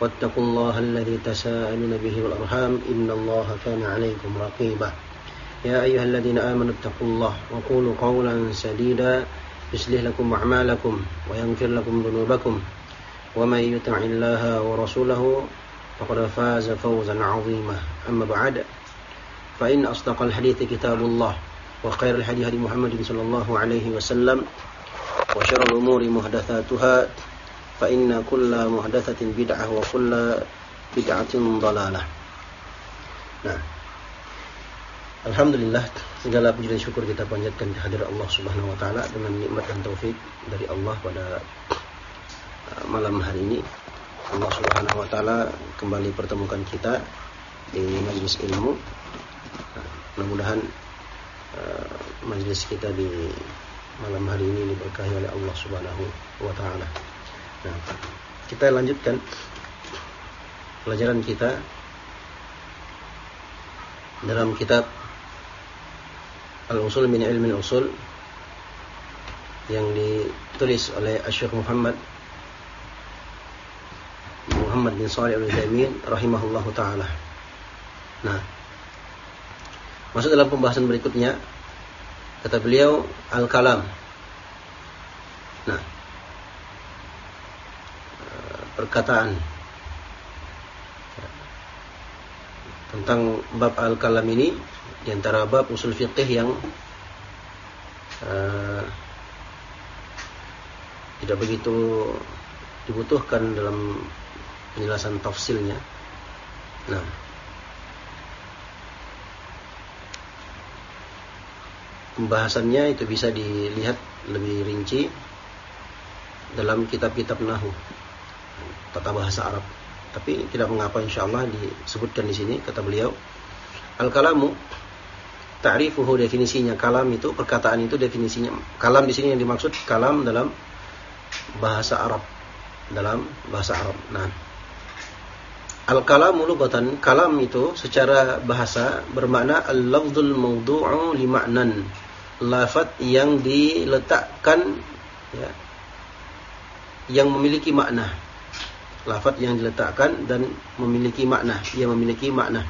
واتقوا الله الذي تساءلون به والأرحام إن الله كان عليكم رقيبا. يا أيها الذين آمنوا اتقوا الله وقولوا قولا سديدا يصلح لكم أعمالكم ويغفر لكم ذنوبكم ومن يطع الله ورسوله فقد فاز فوزا عظيما. أما بعد فإن أصدق الحديث كتاب الله وخير الحديث محمد صلى الله عليه وسلم وشر الأمور محدثاتها فإن كل محدثة بدعة وكل بدعة ضلالة Nah, Alhamdulillah segala puji dan syukur kita panjatkan kehadirat Allah Subhanahu wa taala dengan nikmat dan taufik dari Allah pada uh, malam hari ini. Allah Subhanahu wa taala kembali pertemukan kita di majelis ilmu. Nah, mudah-mudahan uh, majelis kita di malam hari ini diberkahi oleh Allah Subhanahu wa taala. Nah, kita lanjutkan pelajaran kita dalam kitab Al-Usul min Ilmi Al-Usul yang ditulis oleh Syekh Muhammad Muhammad bin Shalih Al-Utsaimin rahimahullahu taala. Nah, masuk dalam pembahasan berikutnya kata beliau al-kalam. Nah, perkataan tentang bab al-kalam ini di antara bab usul fiqih yang uh, tidak begitu dibutuhkan dalam penjelasan tafsilnya. Nah, pembahasannya itu bisa dilihat lebih rinci dalam kitab-kitab nahu tata bahasa Arab. Tapi tidak mengapa insyaallah disebutkan di sini kata beliau. Al-kalamu ta'rifuhu definisinya. Kalam itu perkataan itu definisinya. Kalam di sini yang dimaksud kalam dalam bahasa Arab. Dalam bahasa Arab. Nah, al-kalamu lugatan kalam itu secara bahasa bermakna al-lafzul mawdu'u li ma'nan lafaz yang diletakkan ya yang memiliki makna lafaz yang diletakkan dan memiliki makna, ia memiliki makna.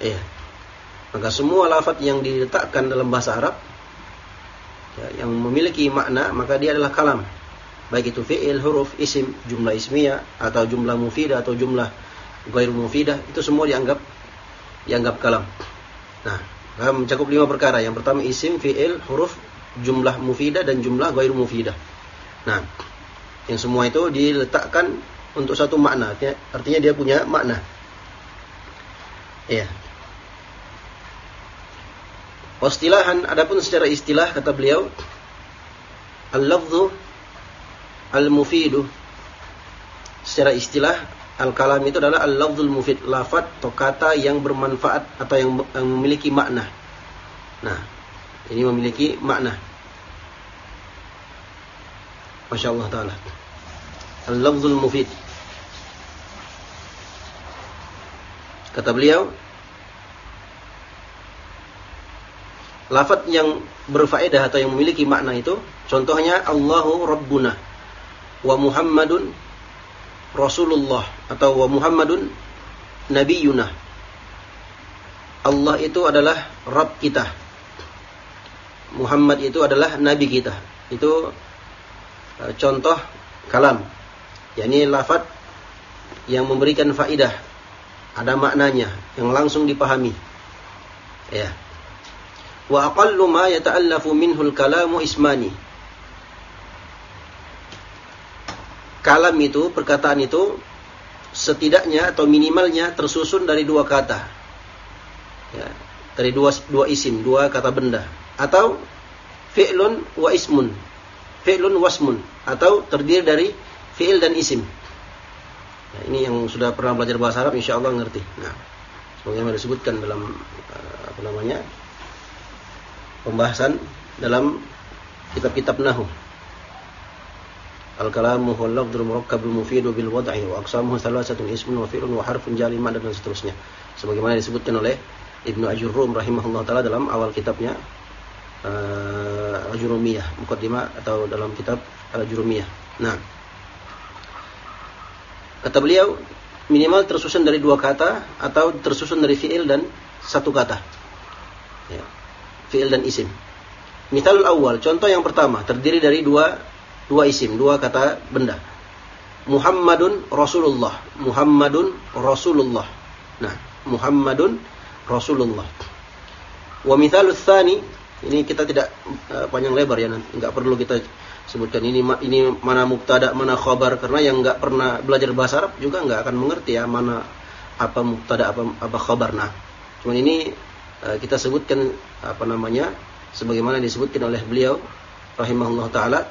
Iya. Maka semua lafaz yang diletakkan dalam bahasa Arab ya, yang memiliki makna, maka dia adalah kalam. Baik itu fi'il, huruf, isim, jumlah ismiyah atau jumlah mufidah atau jumlah ghair mufidah, itu semua dianggap dianggap kalam. Nah, mencakup lima perkara. Yang pertama isim, fi'il, huruf, jumlah mufidah dan jumlah ghair mufidah. Nah, yang semua itu diletakkan untuk satu makna. Artinya dia punya makna. Ya. Wastilahan adapun secara istilah kata beliau al-lafzu al-mufidu secara istilah al-kalam itu adalah al-lafzul mufid, lafaz atau kata yang bermanfaat atau yang, yang memiliki makna. Nah, ini memiliki makna. Masya Allah Ta'ala. Al-lafzul mufid. Kata beliau, lafaz yang berfaedah atau yang memiliki makna itu, contohnya Allahu Rabbuna wa Muhammadun Rasulullah atau wa Muhammadun Nabiyuna. Allah itu adalah Rabb kita. Muhammad itu adalah Nabi kita. Itu uh, contoh kalam yakni lafaz yang memberikan faidah ada maknanya yang langsung dipahami. Ya. Wa aqallu ma yata'allafu minhu al-kalamu ismani. Kalam itu, perkataan itu setidaknya atau minimalnya tersusun dari dua kata. Ya, dari dua dua isim, dua kata benda atau fi'lun wa ismun. Fi'lun wasmun atau terdiri dari fi'il dan isim. Nah, ini yang sudah pernah belajar bahasa Arab insya Allah ngerti. Nah, sebagaimana disebutkan dalam uh, apa namanya pembahasan dalam kitab-kitab nahu. Al-kalamu huwa al-lafdhul murakkabul mufidu bil wad'i wa aqsamuhu thalathatun ismun wa fi'lun wa harfun jali dan seterusnya. Sebagaimana disebutkan oleh Ibnu Ajurrum rahimahullah taala dalam awal kitabnya uh, Ajurumiyah, mukaddimah atau dalam kitab Al-Ajurumiyah. Nah, kata beliau minimal tersusun dari dua kata atau tersusun dari fi'il dan satu kata. Ya fi'il dan isim. Misalul awal, contoh yang pertama, terdiri dari dua dua isim, dua kata benda. Muhammadun Rasulullah. Muhammadun Rasulullah. Nah, Muhammadun Rasulullah. Wa mithalul tsani, ini kita tidak uh, panjang lebar ya nanti, enggak perlu kita sebutkan ini ini mana mubtada, mana khabar karena yang enggak pernah belajar bahasa Arab juga enggak akan mengerti ya mana apa mubtada apa apa khabar. Nah, cuman ini Eh, kita sebutkan apa namanya sebagaimana disebutkan oleh beliau rahimahullah taala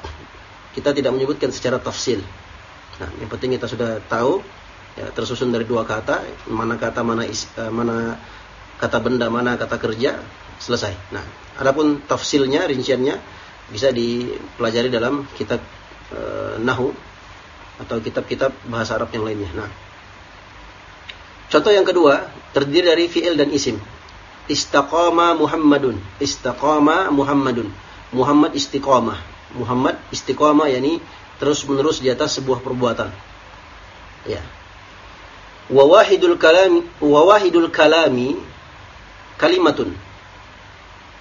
kita tidak menyebutkan secara tafsil. Nah, yang penting kita sudah tahu ya, tersusun dari dua kata, mana kata mana is, uh, mana kata benda, mana kata kerja, selesai. Nah, adapun tafsilnya, rinciannya bisa dipelajari dalam kitab uh, nahu atau kitab-kitab bahasa Arab yang lainnya. Nah, contoh yang kedua terdiri dari fiil dan isim istaqama Muhammadun. Istaqama Muhammadun. Muhammad istiqamah. Muhammad istiqamah yakni terus-menerus di atas sebuah perbuatan. Ya. Wa wahidul kalami wa wahidul kalami kalimatun.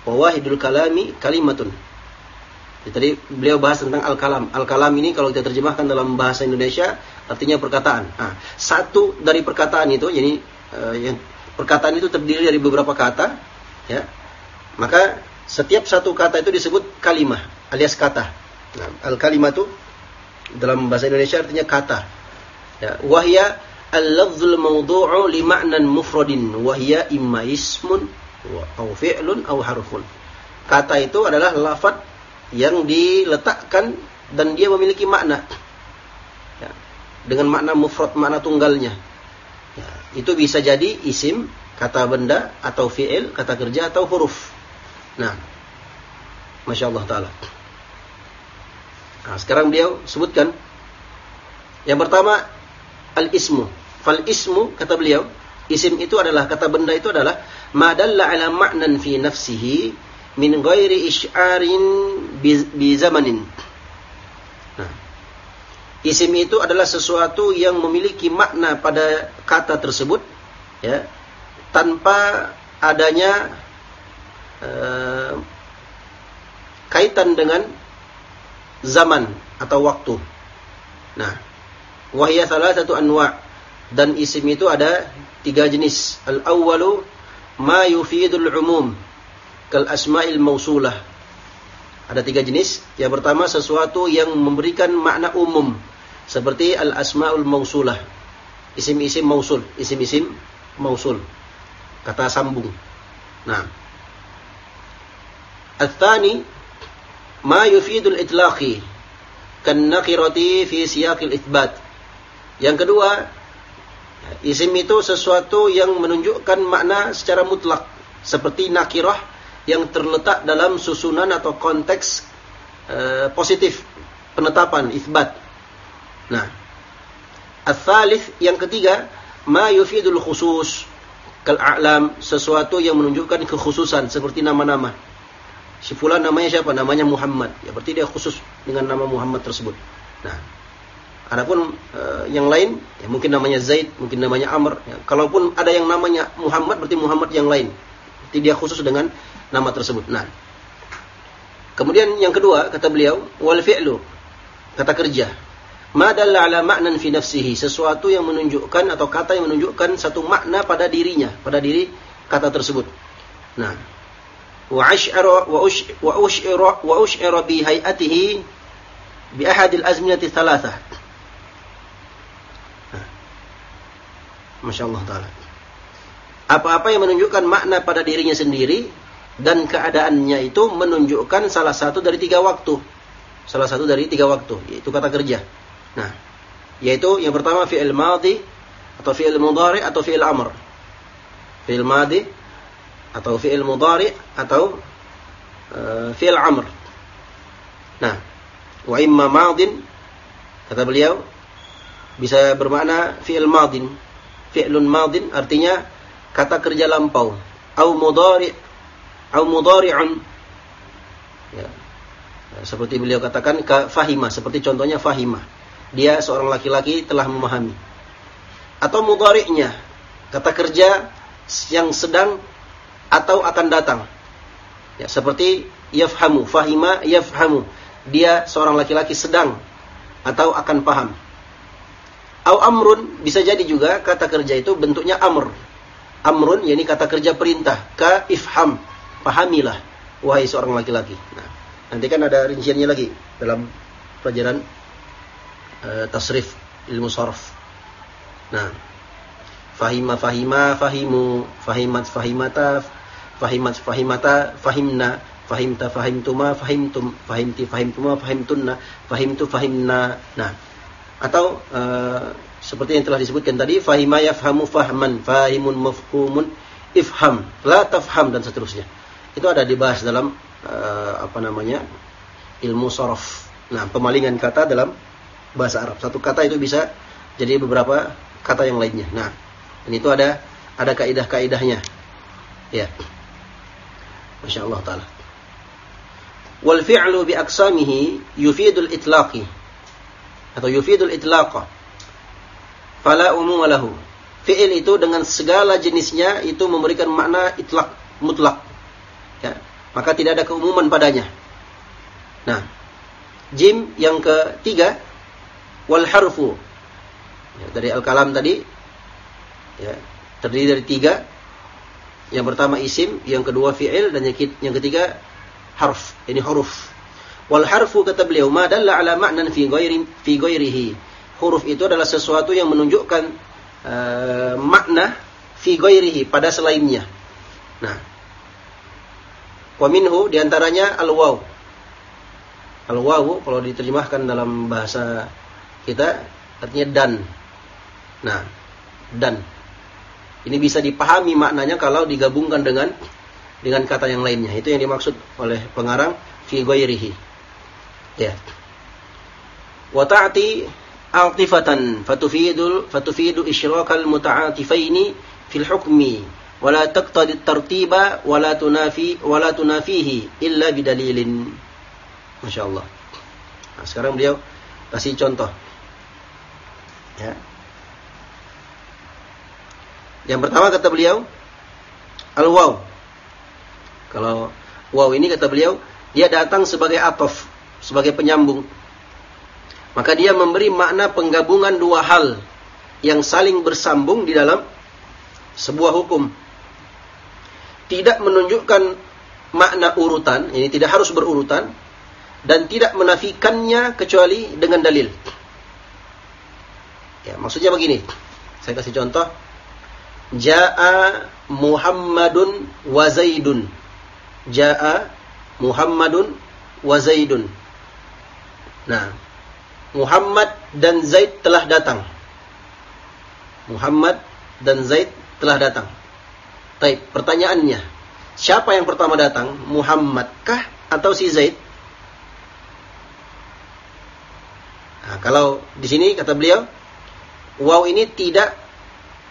Wa wahidul kalami kalimatun. Jadi tadi beliau bahas tentang al-kalam. Al-kalam ini kalau kita terjemahkan dalam bahasa Indonesia artinya perkataan. Nah, satu dari perkataan itu jadi uh, perkataan itu terdiri dari beberapa kata, ya. Maka setiap satu kata itu disebut kalimah alias kata. Nah, al kalimatu dalam bahasa Indonesia artinya kata. Ya, wahya al-lafzul mawdu'u li ma'nan mufradin wahya imma ismun au fi'lun au harfun. Kata itu adalah lafaz yang diletakkan dan dia memiliki makna. Ya, dengan makna mufrad, makna tunggalnya. Ya, itu bisa jadi isim, kata benda, atau fi'il, kata kerja, atau huruf. Nah, Masya Allah Ta'ala. Nah, sekarang beliau sebutkan. Yang pertama, al-ismu. Fal-ismu, kata beliau, isim itu adalah, kata benda itu adalah, madalla ala ma'nan fi nafsihi min ghairi isy'arin bi zamanin. Isim itu adalah sesuatu yang memiliki makna pada kata tersebut, ya, tanpa adanya uh, kaitan dengan zaman atau waktu. Nah, wahya salah satu anwa dan isim itu ada tiga jenis. Al awwalu ma yufidul umum kal asma'il mausulah. Ada tiga jenis. Yang pertama sesuatu yang memberikan makna umum seperti al-asmaul mausulah. Isim-isim mausul, isim-isim mausul. Kata sambung. Nah. Al-thani ma yufidul itlaqi kan nakirati fi siyaqil itsbat. Yang kedua, isim itu sesuatu yang menunjukkan makna secara mutlak seperti nakirah yang terletak dalam susunan atau konteks uh, positif penetapan isbat Nah, al-thalith yang ketiga, ma yufidul khusus kal a'lam sesuatu yang menunjukkan kekhususan seperti nama-nama. Si fulan namanya siapa? Namanya Muhammad. Ya berarti dia khusus dengan nama Muhammad tersebut. Nah, adapun uh, yang lain ya mungkin namanya Zaid, mungkin namanya Amr. Ya, kalaupun ada yang namanya Muhammad berarti Muhammad yang lain. Berarti dia khusus dengan nama tersebut. Nah, kemudian yang kedua kata beliau wal fi'lu kata kerja Ma dalla ala ma'nan fi nafsihi, sesuatu yang menunjukkan atau kata yang menunjukkan satu makna pada dirinya, pada diri kata tersebut. Nah, wa ash'ara wa ush wa ush'ira wa ush'ira bi hay'atihi bi ahadil azminati thalathah. Masya Allah Ta'ala. Apa-apa yang menunjukkan makna pada dirinya sendiri dan keadaannya itu menunjukkan salah satu dari tiga waktu. Salah satu dari tiga waktu, yaitu kata kerja. Nah, yaitu yang pertama fi'il madhi atau fi'il mudhari atau fi'il amr. Fi'il madhi atau fi'il mudhari atau uh, fi'il amr. Nah, wa imma madin kata beliau bisa bermakna fi'il madin. Fi'lun madin artinya kata kerja lampau. Au mudhari au mudhari'un ya. seperti beliau katakan ka fahima seperti contohnya fahima dia seorang laki-laki telah memahami. Atau mudhari'nya kata kerja yang sedang atau akan datang. Ya seperti yafhamu fahima yafhamu. Dia seorang laki-laki sedang atau akan paham. Au amrun bisa jadi juga kata kerja itu bentuknya amr. Amrun yakni kata kerja perintah. Ka ifham pahamilah wahai seorang laki-laki. Nah, nanti kan ada rinciannya lagi dalam pelajaran uh, tasrif ilmu sarf. Nah, fahima fahima fahimu fahimat fahimata fahimat fahimata fahimna fahimta fahimtuma fahimtum fahimti fahimtuma fahimtunna fahimtu fahimna. Nah, atau uh, seperti yang telah disebutkan tadi fahima yafhamu fahman fahimun mafhumun ifham la tafham dan seterusnya itu ada dibahas dalam uh, apa namanya ilmu sorof. Nah, pemalingan kata dalam bahasa Arab. Satu kata itu bisa jadi beberapa kata yang lainnya. Nah, dan itu ada ada kaidah-kaidahnya. Ya. Masya Allah Ta'ala. Wal fi'lu bi aqsamihi yufidul itlaqi. Atau yufidul itlaqa. Fala umum lahu. Fi'il itu dengan segala jenisnya itu memberikan makna itlaq, mutlak ya, maka tidak ada keumuman padanya. Nah, jim yang ketiga wal harfu ya, dari al kalam tadi ya, terdiri dari tiga. Yang pertama isim, yang kedua fi'il dan yang ketiga harf. Ini huruf. Wal harfu kata beliau ma dalla ala ma'nan fi ghairi fi ghairihi. Huruf itu adalah sesuatu yang menunjukkan uh, makna fi ghairihi pada selainnya. Nah, Wa minhu di antaranya al-waw. Al-waw kalau diterjemahkan dalam bahasa kita artinya dan. Nah, dan. Ini bisa dipahami maknanya kalau digabungkan dengan dengan kata yang lainnya. Itu yang dimaksud oleh pengarang fi ghairihi. Ya. Wa ta'ti altifatan fatufidul fatufidu isyrakal muta'atifaini fil hukmi wala taqtadi tartiba wala tunafi wala tunafihi illa bidalilin. Masya Allah. Nah, sekarang beliau kasih contoh. Ya. Yang pertama kata beliau al-waw. Kalau waw ini kata beliau dia datang sebagai atof, sebagai penyambung. Maka dia memberi makna penggabungan dua hal yang saling bersambung di dalam sebuah hukum tidak menunjukkan makna urutan, ini tidak harus berurutan dan tidak menafikannya kecuali dengan dalil. Ya, maksudnya begini. Saya kasih contoh. Ja'a Muhammadun wa Zaidun. Ja'a Muhammadun wa Zaidun. Nah, Muhammad dan Zaid telah datang. Muhammad dan Zaid telah datang. Taib, pertanyaannya, siapa yang pertama datang? Muhammadkah atau si Zaid? Nah, kalau di sini kata beliau, wow ini tidak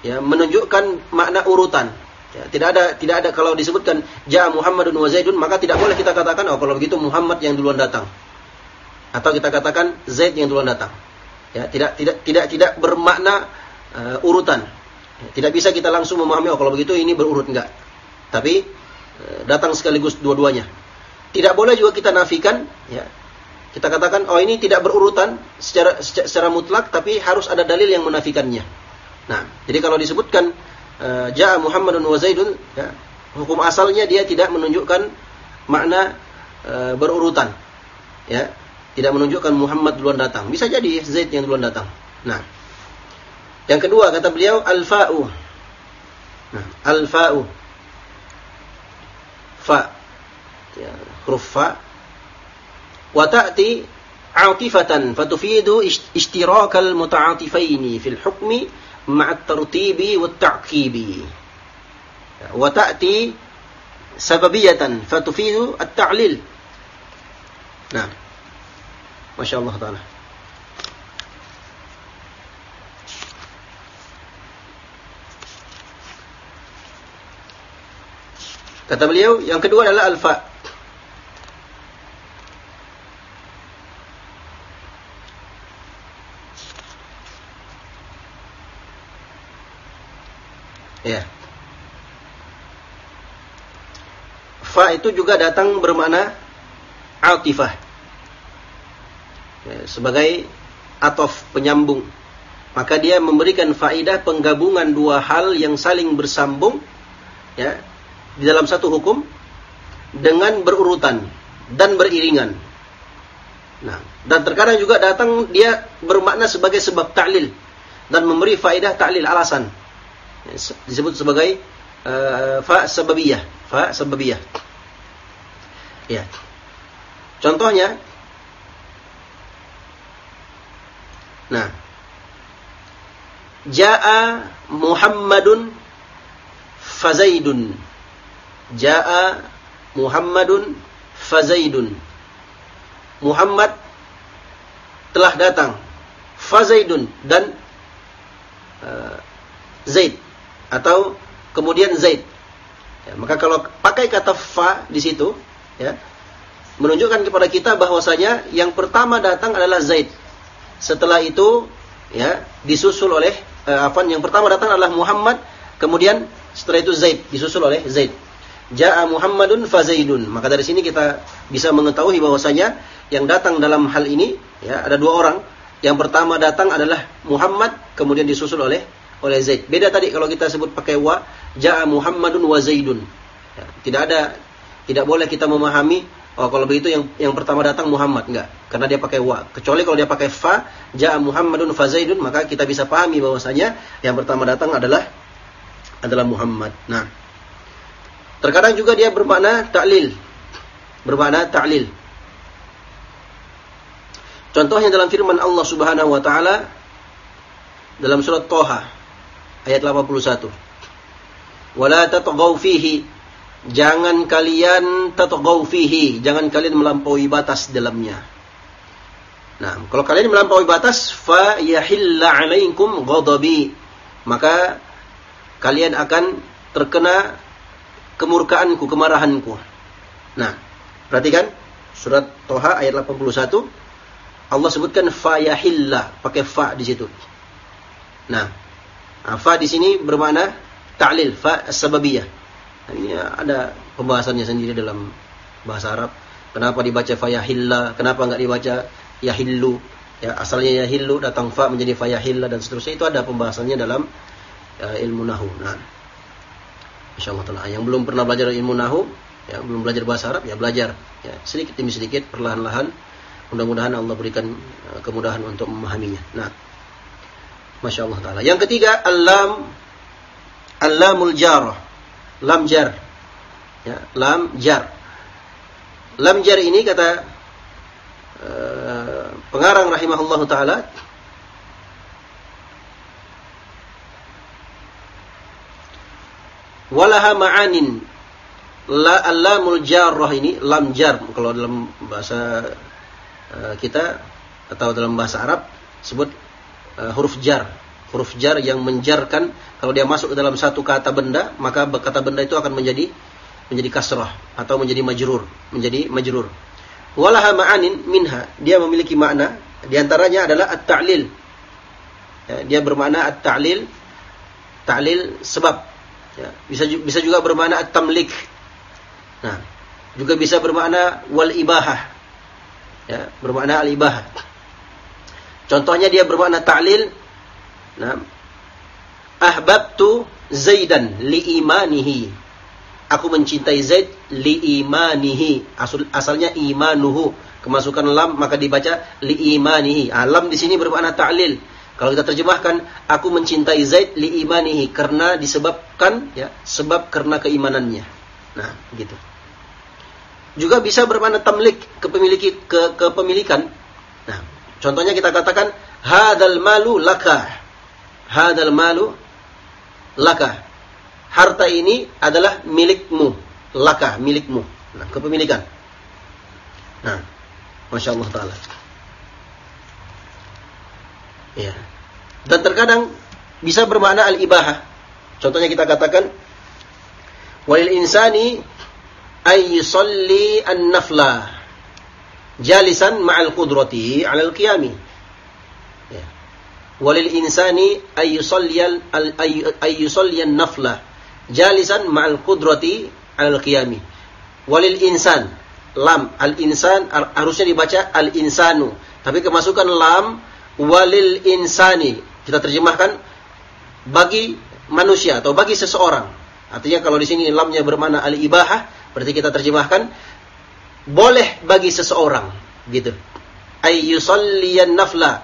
ya menunjukkan makna urutan. Ya, tidak ada tidak ada kalau disebutkan ja Muhammadun wa Zaidun maka tidak boleh kita katakan oh kalau begitu Muhammad yang duluan datang. Atau kita katakan Zaid yang duluan datang. Ya, tidak tidak tidak tidak bermakna uh, urutan. Tidak bisa kita langsung memahami oh kalau begitu ini berurut enggak. Tapi eh, datang sekaligus dua-duanya. Tidak boleh juga kita nafikan ya. kita katakan oh ini tidak berurutan secara secara mutlak tapi harus ada dalil yang menafikannya. Nah, jadi kalau disebutkan uh, Ja'a Muhammadun wa Zaidun ya, hukum asalnya dia tidak menunjukkan makna uh, berurutan. Ya, tidak menunjukkan Muhammad duluan datang. Bisa jadi Zaid yang duluan datang. Nah, yang kedua kata beliau al-fa'u. Nah, al-fa'u. Fa. Ya, huruf fa وتأتي عاطفة فتفيد اشتراك المتعاطفين في الحكم مع الترتيب والتعقيب وتأتي سببية فتفيد التعليل نعم ما شاء الله تعالى Kata beliau, yang kedua adalah alfa. Ya. Fa itu juga datang bermakna atifah. Ya, sebagai atof penyambung. Maka dia memberikan faidah penggabungan dua hal yang saling bersambung ya di dalam satu hukum dengan berurutan dan beriringan. Nah, dan terkadang juga datang dia bermakna sebagai sebab ta'lil dan memberi faidah ta'lil alasan disebut sebagai uh, fa sababiyah, fa sababiyah. Ya. Contohnya Nah, Ja'a Muhammadun fazaidun. Ja'a Muhammadun fazaidun. Muhammad telah datang. Fazaidun dan uh, Zaid atau kemudian Zaid. Ya, maka kalau pakai kata fa di situ, ya, menunjukkan kepada kita bahwasanya yang pertama datang adalah Zaid. Setelah itu, ya, disusul oleh eh, apa? Yang pertama datang adalah Muhammad, kemudian setelah itu Zaid, disusul oleh Zaid. Ja'a Muhammadun fa Zaidun. Maka dari sini kita bisa mengetahui bahwasanya yang datang dalam hal ini ya ada dua orang. Yang pertama datang adalah Muhammad, kemudian disusul oleh oleh Zaid. Beda tadi kalau kita sebut pakai wa, ja'a Muhammadun wa Zaidun. Ya, tidak ada tidak boleh kita memahami oh kalau begitu yang yang pertama datang Muhammad enggak, karena dia pakai wa. Kecuali kalau dia pakai fa, ja'a Muhammadun fa Zaidun, maka kita bisa pahami bahwasanya yang pertama datang adalah adalah Muhammad. Nah, terkadang juga dia bermakna ta'lil. Bermakna ta'lil. Contohnya dalam firman Allah Subhanahu wa taala dalam surat Toha ayat 81. Wala tatghaw fihi. Jangan kalian tatghaw fihi, jangan kalian melampaui batas dalamnya. Nah, kalau kalian melampaui batas fa yahilla 'alaikum ghadabi. Maka kalian akan terkena kemurkaanku, kemarahanku. Nah, perhatikan surat Toha ayat 81 Allah sebutkan fa yahilla pakai fa di situ. Nah, Fa di sini bermakna ta'lil, fa sababiyah. Nah, ini ada pembahasannya sendiri dalam bahasa Arab. Kenapa dibaca fa yahilla, kenapa enggak dibaca yahillu? Ya, asalnya yahillu datang fa menjadi fa yahilla dan seterusnya itu ada pembahasannya dalam uh, ilmu nahu. Nah, insyaallah taala yang belum pernah belajar ilmu nahu, ya belum belajar bahasa Arab ya belajar ya sedikit demi sedikit perlahan-lahan mudah-mudahan Allah berikan uh, kemudahan untuk memahaminya. Nah, Masya Allah Ta'ala. Yang ketiga, alam alamul jarah. Lam jar. Ya, lam jar. Lam jar ini kata uh, pengarang rahimahullah ta'ala walaha ma'anin la alamul jarrah ini lam jar kalau dalam bahasa uh, kita atau dalam bahasa Arab sebut uh, huruf jar. Huruf jar yang menjarkan kalau dia masuk ke dalam satu kata benda, maka kata benda itu akan menjadi menjadi kasrah atau menjadi majrur, menjadi majrur. Walaha ma'anin minha, dia memiliki makna di antaranya adalah at-ta'lil. Ya, dia bermakna at-ta'lil ta'lil sebab. Ya, bisa bisa juga bermakna at-tamlik. Nah, juga bisa bermakna wal ibahah. Ya, bermakna al-ibahah. Contohnya dia bermakna ta'lil. Nah, ahbabtu Zaidan li imanihi. Aku mencintai Zaid li imanihi. Asal, asalnya imanuhu. Kemasukan lam maka dibaca li imanihi. Ah, lam di sini bermakna ta'lil. Kalau kita terjemahkan, aku mencintai Zaid li imanihi karena disebabkan ya, sebab karena keimanannya. Nah, gitu. Juga bisa bermakna tamlik, kepemiliki ke kepemilikan. Nah, contohnya kita katakan hadal malu laka. Hadal malu laka. Harta ini adalah milikmu. Laka, milikmu. Nah, kepemilikan. Nah, Masya Allah Ta'ala. Ya. Dan terkadang bisa bermakna al-ibahah. Contohnya kita katakan walil insani ay yusalli an-nafla jalisan ma'al qudrati 'ala al-qiyami. Ya. Walil insani ay yusalli ay yusalli an-nafla jalisan ma'al qudrati 'ala al-qiyami. Walil insan lam al-insan harusnya dibaca al-insanu tapi kemasukan lam walil insani. Kita terjemahkan bagi manusia atau bagi seseorang. Artinya kalau di sini lamnya bermakna al-ibahah, berarti kita terjemahkan boleh bagi seseorang, gitu. Ayyusalliyan nafla.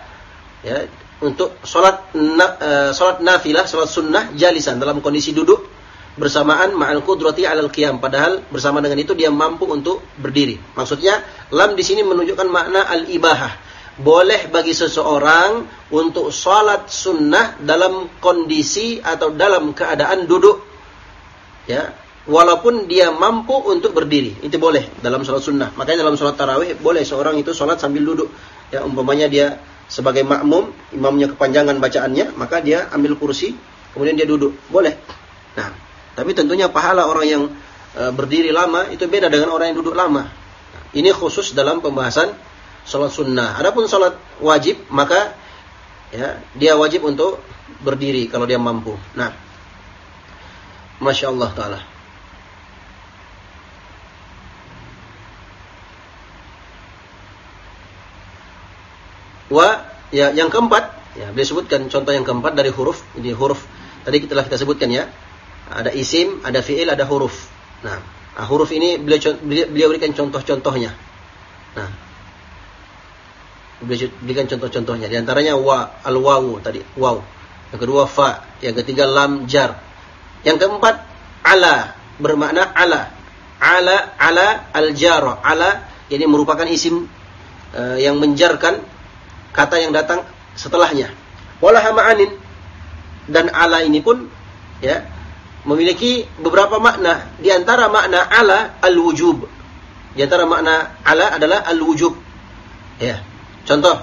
Ya, untuk salat na, uh, salat nafilah, salat sunnah jalisan dalam kondisi duduk bersamaan ma'al qudrati 'alal qiyam padahal bersama dengan itu dia mampu untuk berdiri. Maksudnya lam di sini menunjukkan makna al-ibahah boleh bagi seseorang untuk sholat sunnah dalam kondisi atau dalam keadaan duduk. Ya. Walaupun dia mampu untuk berdiri itu boleh dalam sholat sunnah. Makanya dalam sholat tarawih boleh seorang itu sholat sambil duduk. Ya umpamanya dia sebagai makmum imamnya kepanjangan bacaannya maka dia ambil kursi kemudian dia duduk. Boleh. Nah tapi tentunya pahala orang yang e, berdiri lama itu beda dengan orang yang duduk lama. Ini khusus dalam pembahasan sholat sunnah. Adapun sholat wajib, maka ya dia wajib untuk berdiri kalau dia mampu. Nah, masya Allah taala. Wa ya yang keempat ya beliau sebutkan contoh yang keempat dari huruf ini huruf tadi telah kita sebutkan ya ada isim ada fiil ada huruf nah, nah huruf ini beliau beliau berikan contoh-contohnya nah berikan contoh-contohnya. Di antaranya wa, al-wawu tadi, waw. Yang kedua fa, yang ketiga lam jar. Yang keempat ala bermakna ala. Ala ala al-jar. Ala ini merupakan isim uh, yang menjarkan kata yang datang setelahnya. Wala ma'anin dan ala ini pun ya memiliki beberapa makna. Di antara makna ala al-wujub. Di antara makna ala adalah al-wujub. Ya. Contoh.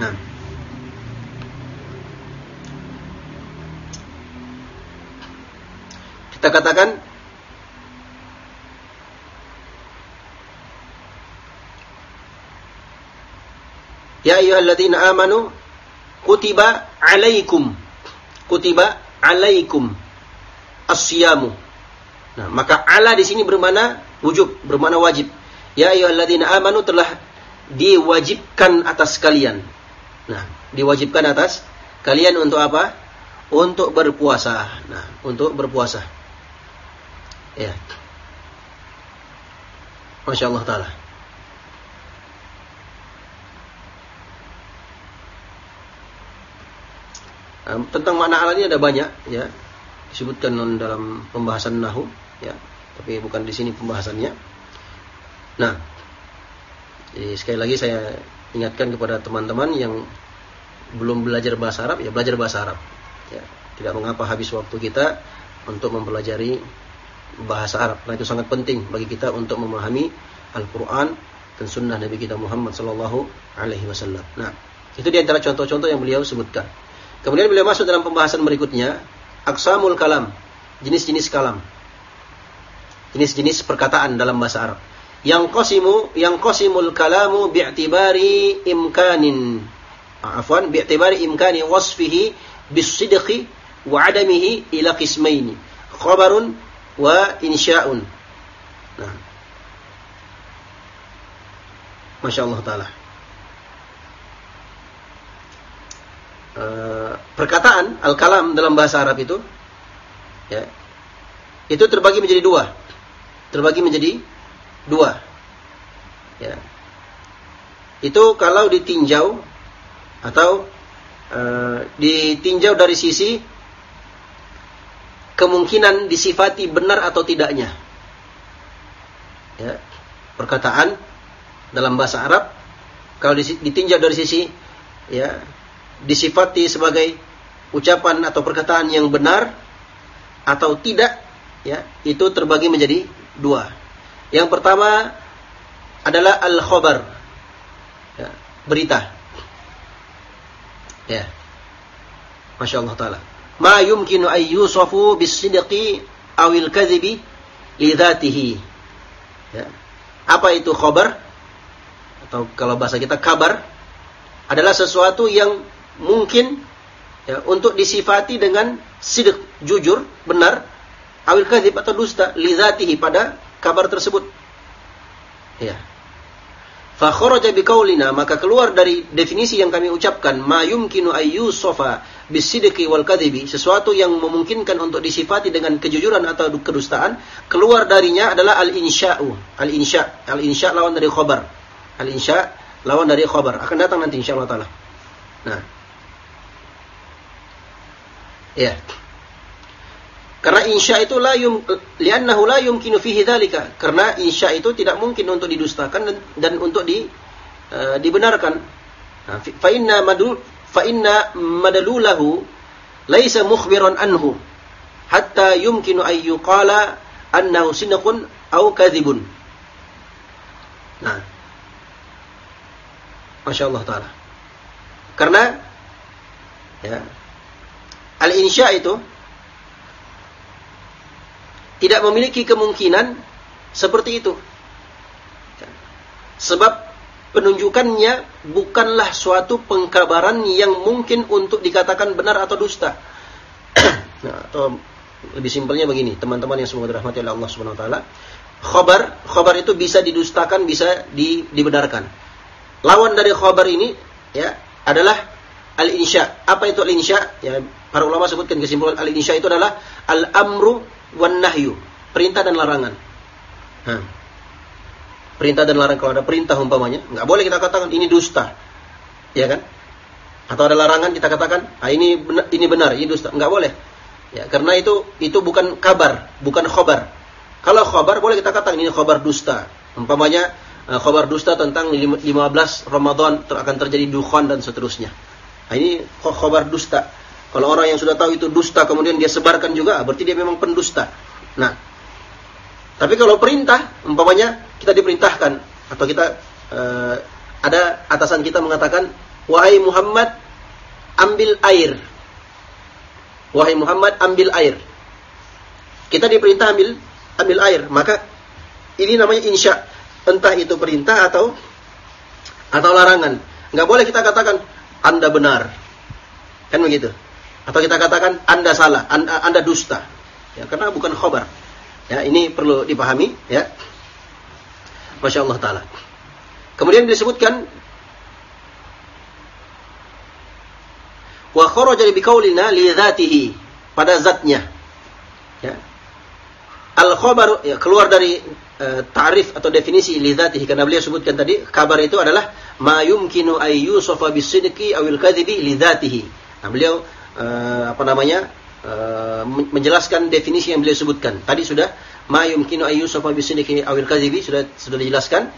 Nah. Kita katakan Ya ayyuhalladzina amanu kutiba alaikum kutiba alaikum as-siyamu Nah, maka ala di sini bermana wujub, bermana wajib. Ya ayyuhalladzina amanu telah diwajibkan atas kalian. Nah, diwajibkan atas kalian untuk apa? Untuk berpuasa. Nah, untuk berpuasa. Ya. Masya Allah Ta'ala. Tentang makna ala ini ada banyak ya disebutkan dalam pembahasan nahu ya tapi bukan di sini pembahasannya nah jadi sekali lagi saya ingatkan kepada teman-teman yang belum belajar bahasa Arab ya belajar bahasa Arab ya tidak mengapa habis waktu kita untuk mempelajari bahasa Arab nah itu sangat penting bagi kita untuk memahami Al-Quran dan Sunnah Nabi kita Muhammad Sallallahu Alaihi Wasallam. Nah, itu di antara contoh-contoh yang beliau sebutkan. Kemudian beliau masuk dalam pembahasan berikutnya, aksamul kalam, jenis-jenis kalam jenis-jenis perkataan dalam bahasa Arab. Yang qasimu, yang qasimul kalamu bi'tibari imkanin. Afwan, bi'tibari imkani wasfihi bisidqi wa adamihi ila qismaini. khabarun wa insya'un. Nah. Masya Allah Ta'ala. Uh, perkataan al-kalam dalam bahasa Arab itu ya, itu terbagi menjadi dua. Terbagi menjadi dua. Ya. Itu kalau ditinjau atau uh, ditinjau dari sisi kemungkinan disifati benar atau tidaknya. Ya, perkataan dalam bahasa Arab kalau ditinjau dari sisi ya disifati sebagai ucapan atau perkataan yang benar atau tidak ya itu terbagi menjadi dua. Yang pertama adalah al-khabar. Ya, berita. Ya. Masya Allah Ta'ala ma yumkinu ay yusafu bisidqi awil kadhibi li dhatihi. Ya. Apa itu khabar? Atau kalau bahasa kita kabar adalah sesuatu yang mungkin ya, untuk disifati dengan sidik, jujur, benar, awil kadhib atau dusta li dhatihi pada kabar tersebut. Ya. Fa kharaja biqaulina maka keluar dari definisi yang kami ucapkan ma yumkinu ayyusafa bisidqi wal kadhibi sesuatu yang memungkinkan untuk disifati dengan kejujuran atau kedustaan keluar darinya adalah al insya'u al insya al insya lawan dari khabar. Al insya lawan dari khabar. Akan datang nanti insyaallah taala. Nah. Ya karena insya itu la yum li'annahu la yumkinu fihi dzalika. Karena insya itu tidak mungkin untuk didustakan dan, dan untuk di uh, dibenarkan. Nah, fa inna madul fa inna madalulahu laisa mukhbiran anhu hatta yumkinu ay yuqala annahu sinqun au kadzibun. Nah. Masya Allah Ta'ala. Karena ya, al-insya itu tidak memiliki kemungkinan seperti itu. Sebab penunjukannya bukanlah suatu pengkabaran yang mungkin untuk dikatakan benar atau dusta. nah, atau lebih simpelnya begini, teman-teman yang semoga dirahmati oleh Allah Subhanahu wa taala. Khabar, khabar itu bisa didustakan, bisa di, dibenarkan. Lawan dari khabar ini ya adalah al-insya. Apa itu al-insya? Ya, para ulama sebutkan kesimpulan al-insya itu adalah al-amru wan nahyu, perintah dan larangan. Perintah dan larangan kalau ada perintah umpamanya, nggak boleh kita katakan ini dusta. Ya kan? Atau ada larangan kita katakan, ah ini benar, ini benar, ini dusta. Nggak boleh. Ya, karena itu itu bukan kabar, bukan khobar. Kalau khobar boleh kita katakan ini khobar dusta. Umpamanya uh, khobar dusta tentang 15 Ramadan akan terjadi dukhan dan seterusnya. Nah, ini khobar dusta. Kalau orang yang sudah tahu itu dusta kemudian dia sebarkan juga, berarti dia memang pendusta. Nah, tapi kalau perintah, umpamanya kita diperintahkan atau kita uh, ada atasan kita mengatakan, wahai Muhammad, ambil air. Wahai Muhammad, ambil air. Kita diperintah ambil ambil air, maka ini namanya insya. Entah itu perintah atau atau larangan. Nggak boleh kita katakan Anda benar. Kan begitu. Atau kita katakan Anda salah, Anda, anda dusta. Ya, karena bukan khobar. Ya, ini perlu dipahami, ya. Masya Allah Ta'ala. Kemudian disebutkan wa kharaja bi qaulina li dzatihi pada zatnya ya al khabar ya, keluar dari uh, ta'rif atau definisi li dzatihi karena beliau sebutkan tadi kabar itu adalah ma yumkinu ay yusafa awil kadhibi li dzatihi nah beliau uh, apa namanya uh, menjelaskan definisi yang beliau sebutkan. Tadi sudah ma yumkinu ayyusafa bisidqi awil kadhibi sudah sudah dijelaskan.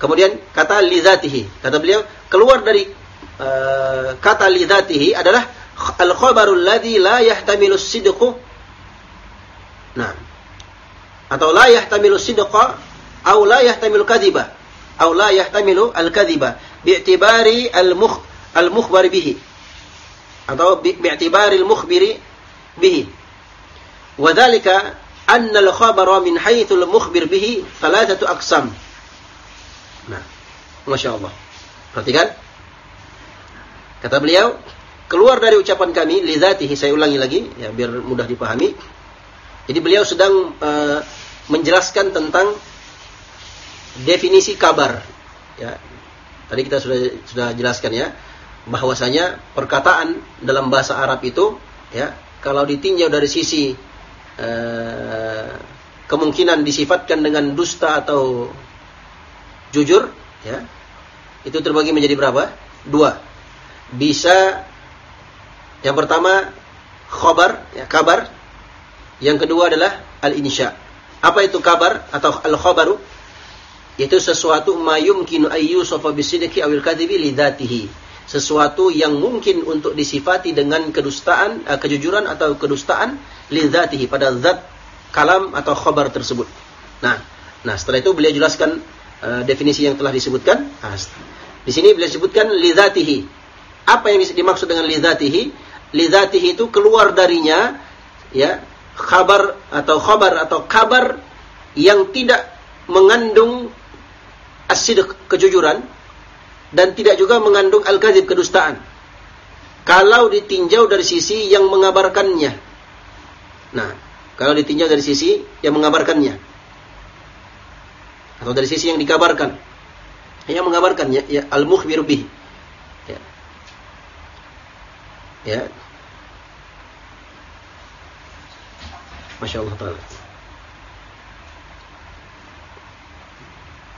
Kemudian kata lidzatihi. Kata beliau keluar dari uh, kata lidzatihi adalah al khabarul ladzi la yahtamilu sidqu. Nah. Atau la yahtamilu sidqa atau la yahtamilu kadhiba atau la yahtamilu al kadhiba bi'tibari al mukh al mukhbar bihi atau bi'tibaril mukhbiri bihi. Wadhalika anna al-khabara min haythul mukhbir bihi thalathatu aqsam. Nah, Masya Allah. Perhatikan. Kata beliau, keluar dari ucapan kami, lidhatihi, saya ulangi lagi, ya biar mudah dipahami. Jadi beliau sedang uh, menjelaskan tentang definisi kabar. Ya. Tadi kita sudah sudah jelaskan ya bahwasanya perkataan dalam bahasa Arab itu ya kalau ditinjau dari sisi uh, kemungkinan disifatkan dengan dusta atau jujur ya itu terbagi menjadi berapa? Dua. Bisa yang pertama khabar ya kabar yang kedua adalah al-insya. Apa itu kabar atau al-khabaru? Itu sesuatu mayumkinu ayyusafa bisidqi awil kadhibi lidatihi. Sesuatu yang mungkin untuk disifati dengan kedustaan, uh, kejujuran atau kedustaan lidatihi pada zat kalam atau khabar tersebut. Nah, nah setelah itu beliau jelaskan uh, definisi yang telah disebutkan. Nah, di sini beliau sebutkan lidatihi. Apa yang dimaksud dengan lidatihi? Lidatihi itu keluar darinya ya kabar atau khabar atau kabar yang tidak mengandung asidik kejujuran dan tidak juga mengandung al-kadzib kedustaan. Kalau ditinjau dari sisi yang mengabarkannya. Nah, kalau ditinjau dari sisi yang mengabarkannya. Atau dari sisi yang dikabarkan. Yang mengabarkannya ya al-mukhbir bih. Ya. Ya. Masya Allah Ta'ala.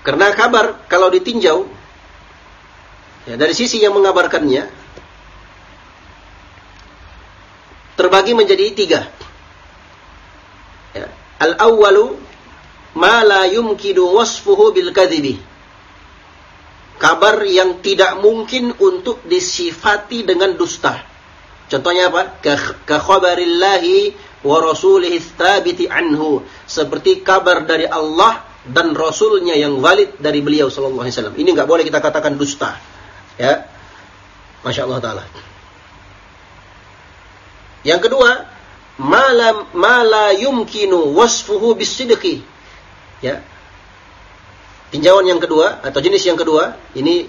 Karena kabar kalau ditinjau ya, dari sisi yang mengabarkannya terbagi menjadi tiga. Ya. Al-awwalu ma la yumkinu wasfuhu bil kadhibi. Kabar yang tidak mungkin untuk disifati dengan dusta. Contohnya apa? Ka khabarillahi wa rasulihi tsabiti anhu. Seperti kabar dari Allah dan rasulnya yang valid dari beliau sallallahu alaihi wasallam. Ini nggak boleh kita katakan dusta. Ya. Masya Allah taala. Yang kedua, malam mala yumkinu wasfuhu bisidqi. Ya. Tinjauan yang kedua atau jenis yang kedua, ini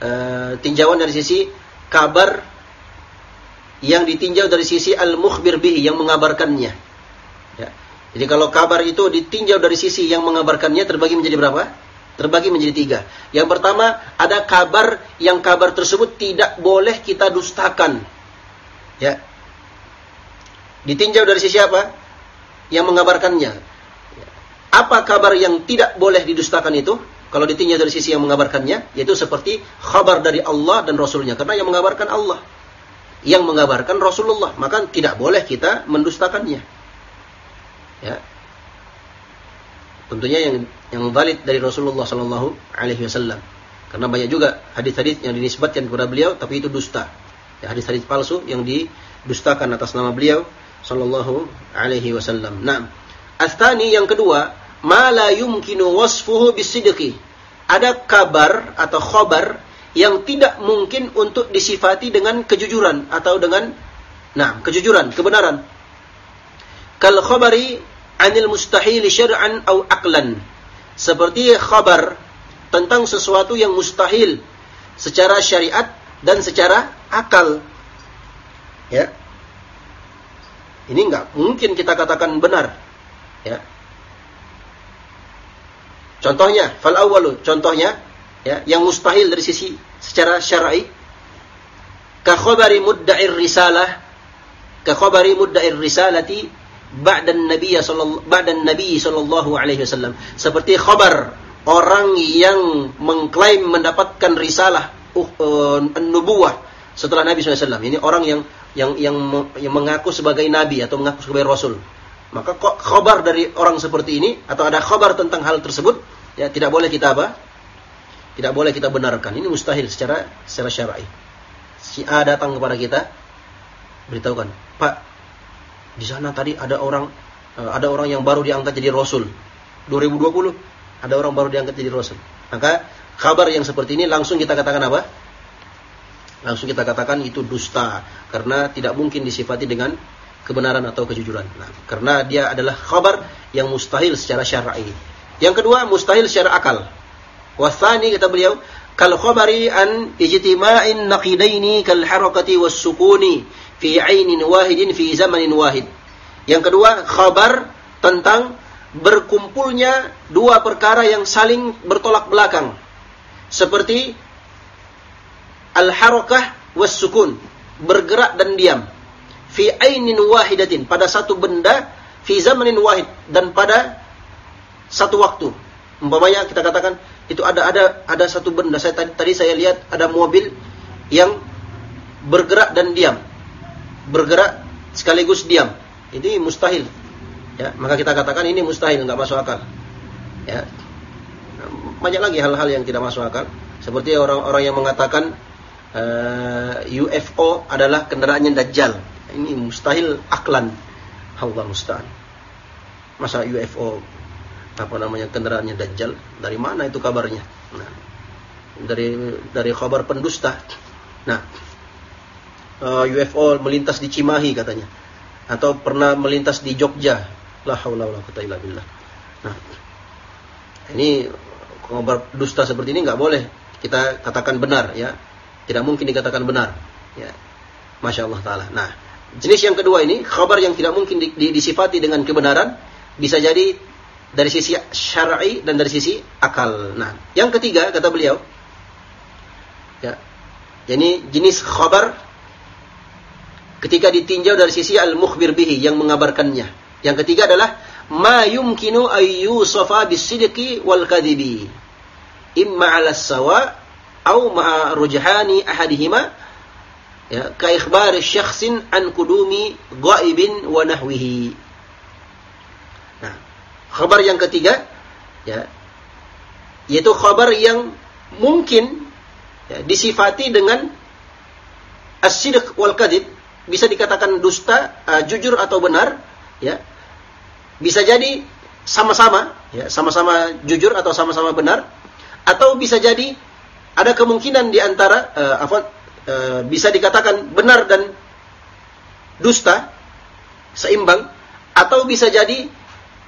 uh, tinjauan dari sisi kabar yang ditinjau dari sisi al-mukhbir bihi yang mengabarkannya. Ya. Jadi kalau kabar itu ditinjau dari sisi yang mengabarkannya terbagi menjadi berapa? Terbagi menjadi tiga. Yang pertama, ada kabar yang kabar tersebut tidak boleh kita dustakan. Ya. Ditinjau dari sisi apa? Yang mengabarkannya. Apa kabar yang tidak boleh didustakan itu? Kalau ditinjau dari sisi yang mengabarkannya, yaitu seperti kabar dari Allah dan Rasulnya. Karena yang mengabarkan Allah. Yang mengabarkan Rasulullah. Maka tidak boleh kita mendustakannya. Ya. Tentunya yang yang valid dari Rasulullah Sallallahu Alaihi Wasallam. Karena banyak juga hadis-hadis yang dinisbatkan kepada beliau, tapi itu dusta. Ya, hadis-hadis palsu yang didustakan atas nama beliau Sallallahu Alaihi Wasallam. Nah, astani yang kedua, mala yumkinu wasfuhu bisidqi. Ada kabar atau khobar yang tidak mungkin untuk disifati dengan kejujuran atau dengan nah kejujuran, kebenaran. Kal khabari anil mustahil syar'an au aqlan. Seperti khabar tentang sesuatu yang mustahil secara syariat dan secara akal. Ya. Ini enggak mungkin kita katakan benar. Ya. Contohnya, fal awwalu, contohnya ya, yang mustahil dari sisi secara syar'i ka khabari mudda'ir risalah ka khabari mudda'ir risalati ba'dan Nabi sallallahu ba'dan Nabi sallallahu alaihi wasallam seperti khabar orang yang mengklaim mendapatkan risalah uh, uh, nubuwah setelah Nabi SAW. Ini orang yang yang yang yang mengaku sebagai nabi atau mengaku sebagai rasul. Maka kok khabar dari orang seperti ini atau ada khabar tentang hal tersebut ya tidak boleh kita apa? Tidak boleh kita benarkan. Ini mustahil secara secara syar'i. Si A datang kepada kita beritahukan, "Pak, di sana tadi ada orang eh, ada orang yang baru diangkat jadi rasul. 2020 ada orang baru diangkat jadi rasul. Maka kabar yang seperti ini langsung kita katakan apa? Langsung kita katakan itu dusta karena tidak mungkin disifati dengan kebenaran atau kejujuran. Nah, karena dia adalah kabar yang mustahil secara syar'i. Yang kedua, mustahil secara akal. Wasani kata beliau, kal khabari an ijtima'in naqidaini kal harakati was sukuni fi ainin wahidin fi zamanin wahid. Yang kedua, khabar tentang berkumpulnya dua perkara yang saling bertolak belakang. Seperti al-harakah was sukun, bergerak dan diam. Fi ainin wahidatin, pada satu benda, fi zamanin wahid dan pada satu waktu. Umpamanya kita katakan itu ada ada ada satu benda saya tadi, tadi saya lihat ada mobil yang bergerak dan diam. Bergerak sekaligus diam. Ini mustahil. Ya, maka kita katakan ini mustahil, nggak masuk akal. Ya. Banyak lagi hal-hal yang tidak masuk akal. Seperti orang-orang yang mengatakan uh, eh, UFO adalah kendaraannya Dajjal. Ini mustahil aklan. Allah musta'an. Masa UFO apa namanya kendaraannya Dajjal? Dari mana itu kabarnya? Nah, dari dari kabar pendusta. Nah, uh, eh, UFO melintas di Cimahi katanya, atau pernah melintas di Jogja. La haula wala quwata illa billah. Nah, ini kabar dusta seperti ini nggak boleh kita katakan benar ya. Tidak mungkin dikatakan benar. Ya. Masya Allah Ta'ala. Nah, jenis yang kedua ini, kabar yang tidak mungkin di, di, disifati dengan kebenaran, bisa jadi dari sisi syar'i dan dari sisi akal. Nah, yang ketiga kata beliau, ya, ini jenis khabar ketika ditinjau dari sisi al-mukhbir bihi yang mengabarkannya. Yang ketiga adalah ma yumkinu ayyusafa bisidqi wal kadhibi. Imma 'ala sawa au ma'a rujhani ahadihima ya ka ikhbar syakhsin an kudumi ghaibin wa nahwihi Khabar yang ketiga, ya, yaitu khabar yang mungkin ya, disifati dengan as-sidq wal kadib, bisa dikatakan dusta, uh, jujur atau benar, ya. Bisa jadi sama-sama, ya, sama-sama jujur atau sama-sama benar, atau bisa jadi ada kemungkinan di antara uh, apa uh, bisa dikatakan benar dan dusta seimbang atau bisa jadi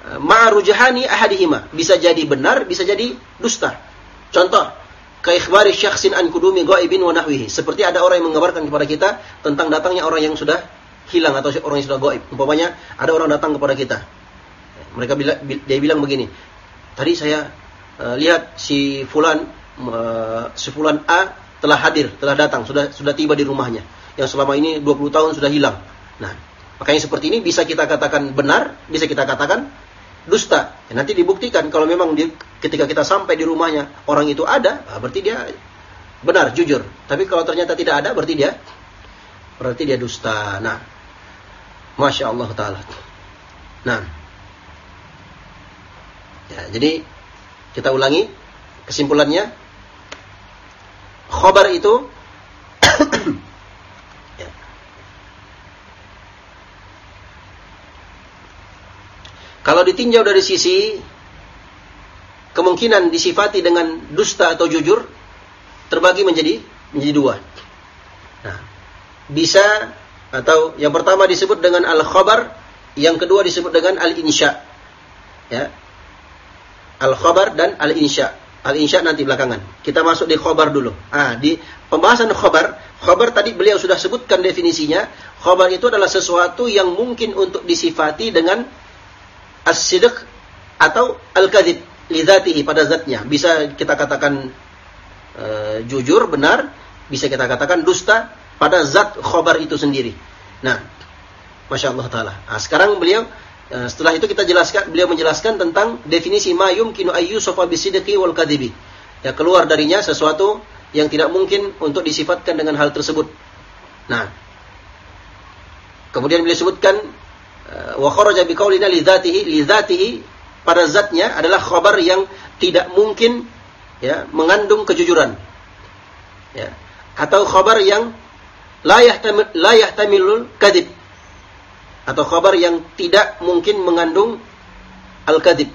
ma'rujahani ahadihima. Bisa jadi benar, bisa jadi dusta. Contoh, kaikhbari syakhsin an kudumi ghaibin wa nahwihi. Seperti ada orang yang mengabarkan kepada kita tentang datangnya orang yang sudah hilang atau orang yang sudah gaib. Umpamanya ada orang datang kepada kita. Mereka bila, dia bilang begini, tadi saya uh, lihat si fulan uh, si fulan A telah hadir, telah datang, sudah sudah tiba di rumahnya. Yang selama ini 20 tahun sudah hilang. Nah, makanya seperti ini bisa kita katakan benar, bisa kita katakan dusta. Ya, nanti dibuktikan kalau memang di, ketika kita sampai di rumahnya orang itu ada, nah, berarti dia benar, jujur. Tapi kalau ternyata tidak ada, berarti dia berarti dia dusta. Nah, masya Allah taala. Nah, ya, jadi kita ulangi kesimpulannya. Khobar itu Kalau ditinjau dari sisi kemungkinan disifati dengan dusta atau jujur terbagi menjadi menjadi dua. Nah, bisa atau yang pertama disebut dengan al-khabar, yang kedua disebut dengan al-insya. Ya. Al-khabar dan al-insya. Al-insya nanti belakangan. Kita masuk di khabar dulu. Ah, di pembahasan khabar, khabar tadi beliau sudah sebutkan definisinya. Khabar itu adalah sesuatu yang mungkin untuk disifati dengan as-sidq atau al-kadzib lidzatihi pada zatnya. Bisa kita katakan uh, jujur, benar, bisa kita katakan dusta pada zat khobar itu sendiri. Nah, Masya Allah Ta'ala. Nah, sekarang beliau, uh, setelah itu kita jelaskan, beliau menjelaskan tentang definisi ma yumkinu ayyusofa bisidqi wal kadibi. Ya, keluar darinya sesuatu yang tidak mungkin untuk disifatkan dengan hal tersebut. Nah, kemudian beliau sebutkan Eh, wa kharaja biqaulina li dzatihi li dzatihi pada zatnya adalah khabar yang tidak mungkin ya mengandung kejujuran. Ya. Atau khabar yang la yahtamil la yahtamilul kadib atau khabar yang tidak mungkin mengandung al kadib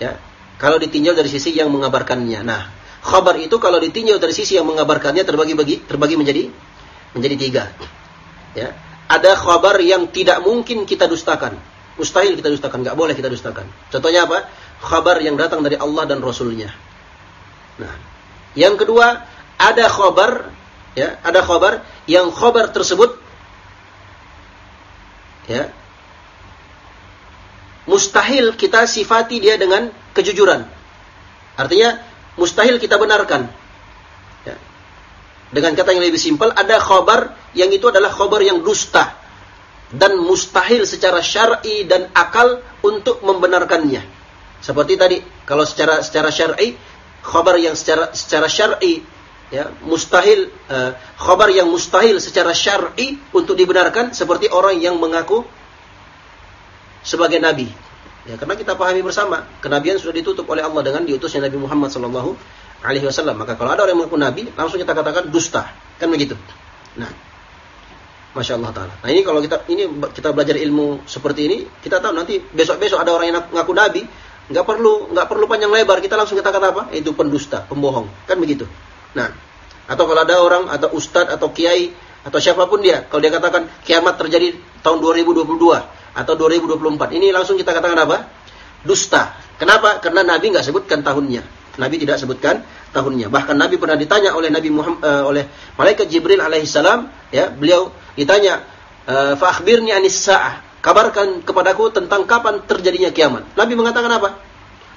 ya. Kalau ditinjau dari sisi yang mengabarkannya. Nah khabar itu kalau ditinjau dari sisi yang mengabarkannya terbagi-bagi terbagi menjadi menjadi tiga. Ya ada khabar yang tidak mungkin kita dustakan. Mustahil kita dustakan, nggak boleh kita dustakan. Contohnya apa? Khabar yang datang dari Allah dan Rasulnya. Nah, yang kedua ada khabar, ya, ada khabar yang khabar tersebut, ya, mustahil kita sifati dia dengan kejujuran. Artinya mustahil kita benarkan. Dengan kata yang lebih simpel, ada khabar yang itu adalah khabar yang dusta dan mustahil secara syar'i dan akal untuk membenarkannya. Seperti tadi, kalau secara secara syar'i, khabar yang secara secara syar'i ya, mustahil uh, khabar yang mustahil secara syar'i untuk dibenarkan seperti orang yang mengaku sebagai nabi. Ya, karena kita pahami bersama, kenabian sudah ditutup oleh Allah dengan diutusnya Nabi Muhammad sallallahu alaihi wasallam. Maka kalau ada orang yang mengaku nabi, langsung kita katakan dusta. Kan begitu. Nah, Masya Allah Ta'ala. Nah ini kalau kita ini kita belajar ilmu seperti ini, kita tahu nanti besok-besok ada orang yang ngaku nabi, nggak perlu nggak perlu panjang lebar, kita langsung kita kata apa? Itu pendusta, pembohong, kan begitu. Nah, atau kalau ada orang atau ustadz atau kiai atau siapa pun dia, kalau dia katakan kiamat terjadi tahun 2022 atau 2024, ini langsung kita katakan apa? Dusta. Kenapa? Karena Nabi nggak sebutkan tahunnya. Nabi tidak sebutkan tahunnya. Bahkan Nabi pernah ditanya oleh Nabi Muhammad uh, oleh malaikat Jibril alaihissalam, ya, beliau ditanya, uh, "Fa akhbirni anis sa'ah." Kabarkan kepadaku tentang kapan terjadinya kiamat. Nabi mengatakan apa?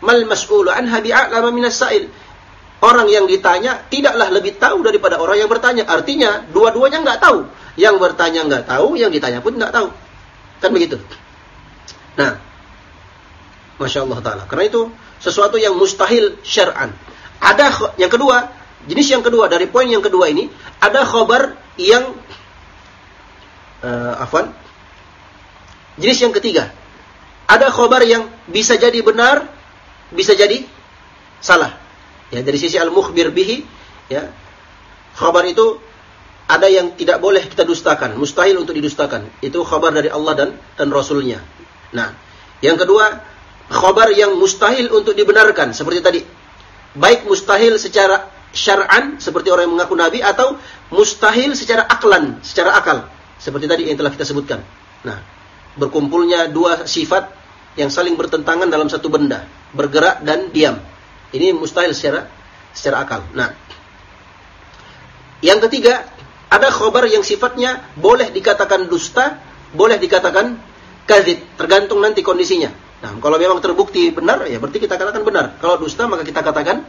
Mal mas'ulu anha bi'a'lama minas sa'il Orang yang ditanya tidaklah lebih tahu daripada orang yang bertanya. Artinya dua-duanya nggak tahu. Yang bertanya nggak tahu, yang ditanya pun nggak tahu. Kan begitu. Nah, masya Allah taala. Karena itu sesuatu yang mustahil syar'an. Ada yang kedua, jenis yang kedua dari poin yang kedua ini ada khobar yang uh, afan. Jenis yang ketiga, ada khobar yang bisa jadi benar, bisa jadi salah. Ya, dari sisi al-mukhbir bihi, ya. Khabar itu ada yang tidak boleh kita dustakan, mustahil untuk didustakan. Itu khabar dari Allah dan dan Rasulnya. Nah, yang kedua, khabar yang mustahil untuk dibenarkan, seperti tadi. Baik mustahil secara syar'an, seperti orang yang mengaku nabi, atau mustahil secara aklan, secara akal. Seperti tadi yang telah kita sebutkan. Nah, berkumpulnya dua sifat yang saling bertentangan dalam satu benda, bergerak dan diam. Ini mustahil secara secara akal. Nah, yang ketiga, ada khobar yang sifatnya boleh dikatakan dusta, boleh dikatakan kadzib, tergantung nanti kondisinya. Nah, kalau memang terbukti benar, ya berarti kita katakan benar. Kalau dusta, maka kita katakan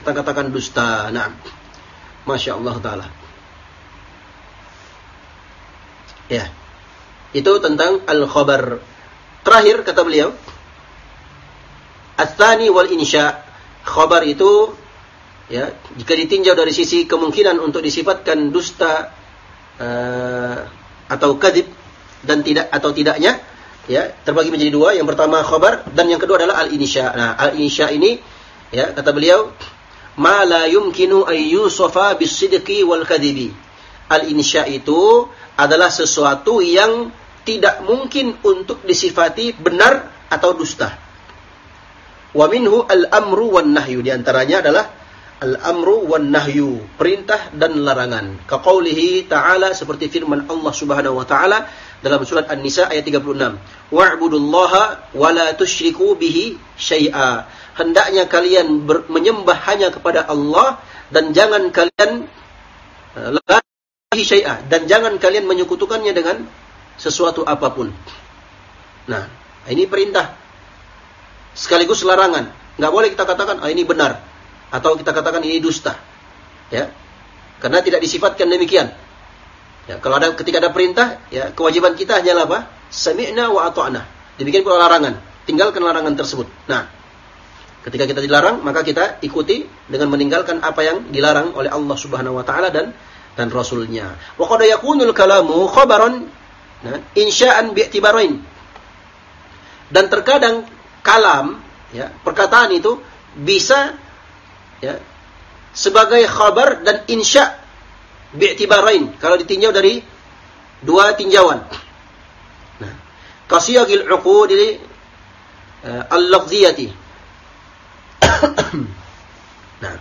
kita katakan dusta. Nah, masya Allah taala. Ya, itu tentang al khobar. Terakhir kata beliau, Athani wal insya khabar itu ya jika ditinjau dari sisi kemungkinan untuk disifatkan dusta uh, atau kadib dan tidak atau tidaknya ya terbagi menjadi dua yang pertama khabar dan yang kedua adalah al insya nah al insya ini ya kata beliau ma la yumkinu ay yusafa bisidqi wal kadibi al insya itu adalah sesuatu yang tidak mungkin untuk disifati benar atau dusta Wa minhu al-amru wan nahyu. Di antaranya adalah al-amru wan nahyu, perintah dan larangan. Kaqaulihi ta'ala seperti firman Allah Subhanahu wa taala dalam surat An-Nisa ayat 36. Wa'budullaha wa la tusyriku bihi syai'a. Hendaknya kalian ber, menyembah hanya kepada Allah dan jangan kalian uh, syai'a dan jangan kalian menyekutukannya dengan sesuatu apa pun. Nah, ini perintah sekaligus larangan. Nggak boleh kita katakan, ah ini benar. Atau kita katakan ini dusta. Ya. Karena tidak disifatkan demikian. Ya, kalau ada ketika ada perintah, ya kewajiban kita hanyalah apa? Sami'na wa ata'na. Demikian pula larangan. Tinggalkan larangan tersebut. Nah, ketika kita dilarang, maka kita ikuti dengan meninggalkan apa yang dilarang oleh Allah Subhanahu wa taala dan dan rasulnya. Wa qad yakunul kalamu khabaran nah, insya'an bi'tibarain. Dan terkadang kalam, ya, perkataan itu bisa ya, sebagai khabar dan insya bi'tibarain kalau ditinjau dari dua tinjauan. Nah, kasiyagil uqudi uh, al-lafziyati. nah.